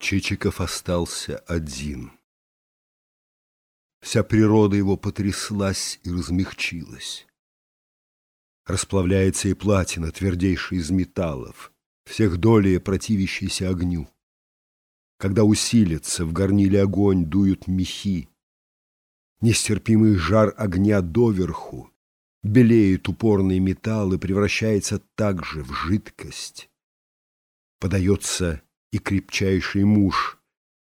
Чичиков остался один. Вся природа его потряслась и размягчилась. Расплавляется и платина, твердейшая из металлов, всех долее противящейся огню. Когда усилится в горниле огонь, дуют мехи. Нестерпимый жар огня доверху, белеет упорный металл и превращается также в жидкость. Подается и крепчайший муж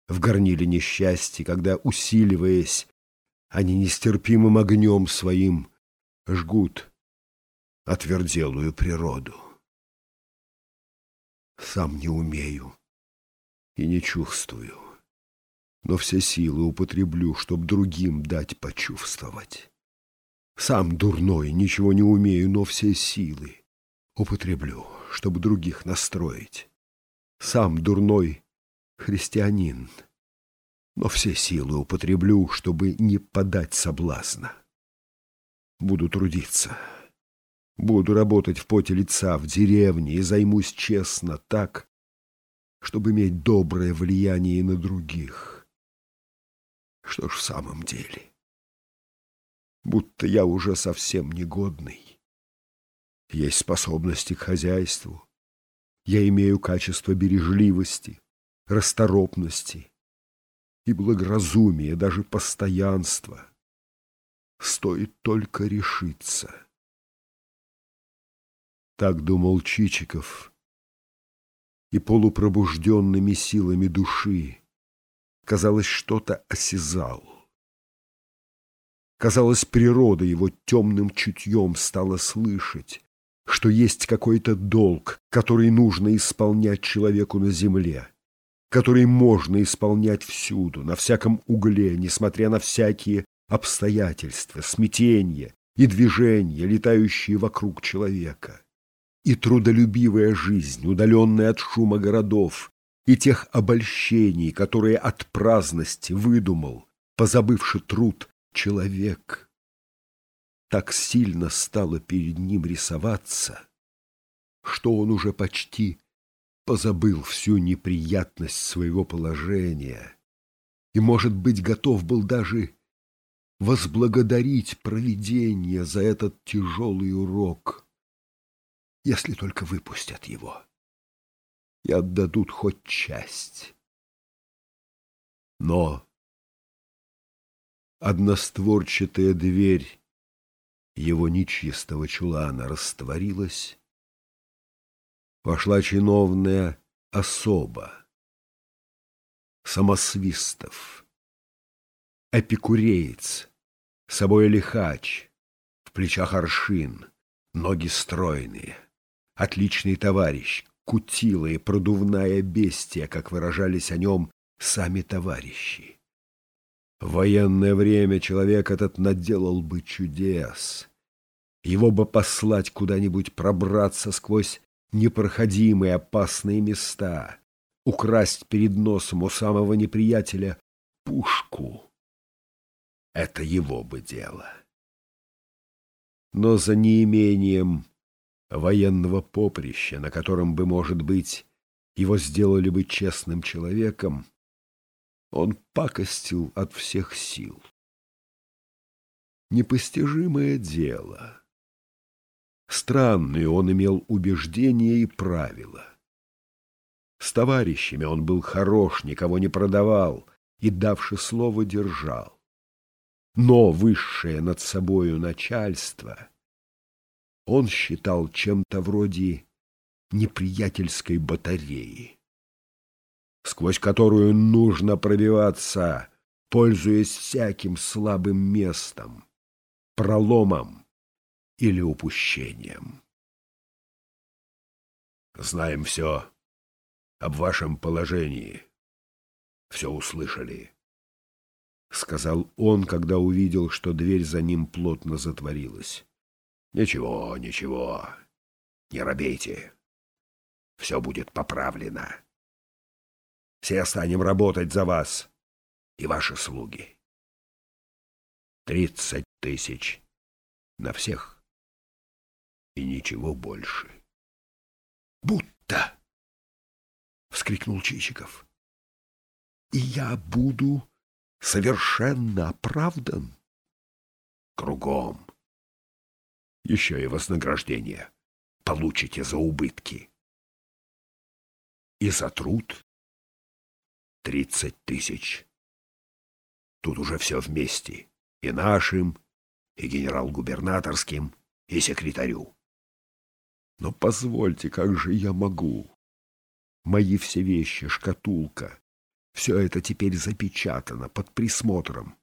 в горниле несчастья, когда, усиливаясь, они нестерпимым огнем своим жгут отверделую природу. Сам не умею и не чувствую, но все силы употреблю, чтоб другим дать почувствовать. Сам дурной, ничего не умею, но все силы употреблю, чтобы других настроить. Сам дурной христианин, но все силы употреблю, чтобы не подать соблазна. Буду трудиться, буду работать в поте лица в деревне и займусь честно так, чтобы иметь доброе влияние на других. Что ж в самом деле? Будто я уже совсем негодный. Есть способности к хозяйству, я имею качество бережливости, расторопности и благоразумия, даже постоянства. Стоит только решиться. Так думал Чичиков, и полупробужденными силами души, казалось, что-то осязал. Казалось, природа его темным чутьем стала слышать, что есть какой-то долг, который нужно исполнять человеку на земле, который можно исполнять всюду, на всяком угле, несмотря на всякие обстоятельства, смятения и движения, летающие вокруг человека. И трудолюбивая жизнь, удаленная от шума городов, и тех обольщений, которые от праздности выдумал, позабывший труд, человек — так сильно стало перед ним рисоваться, что он уже почти позабыл всю неприятность своего положения и, может быть, готов был даже возблагодарить провидение за этот тяжелый урок, если только выпустят его и отдадут хоть часть. Но одностворчатая дверь его нечистого чулана растворилась, вошла чиновная особа, самосвистов, эпикуреец, собой лихач, в плечах аршин, ноги стройные, отличный товарищ, кутила и продувная бестия, как выражались о нем сами товарищи. В военное время человек этот наделал бы чудес. Его бы послать куда-нибудь пробраться сквозь непроходимые опасные места, украсть перед носом у самого неприятеля пушку. Это его бы дело. Но за неимением военного поприща, на котором бы, может быть, его сделали бы честным человеком, он пакостил от всех сил. Непостижимое дело. Странные он имел убеждения и правила. С товарищами он был хорош, никого не продавал и, давши слово, держал. Но высшее над собою начальство он считал чем-то вроде неприятельской батареи сквозь которую нужно пробиваться, пользуясь всяким слабым местом, проломом или упущением. Знаем все об вашем положении, все услышали, — сказал он, когда увидел, что дверь за ним плотно затворилась. — Ничего, ничего, не робейте, все будет поправлено. Все станем работать за вас и ваши слуги. Тридцать тысяч на всех и ничего больше. — Будто! — вскрикнул Чичиков. и я буду совершенно оправдан. Кругом. Еще и вознаграждение получите за убытки. И за труд тридцать тысяч. Тут уже все вместе. И нашим, и генерал-губернаторским, и секретарю. Но позвольте, как же я могу? Мои все вещи, шкатулка, все это теперь запечатано под присмотром.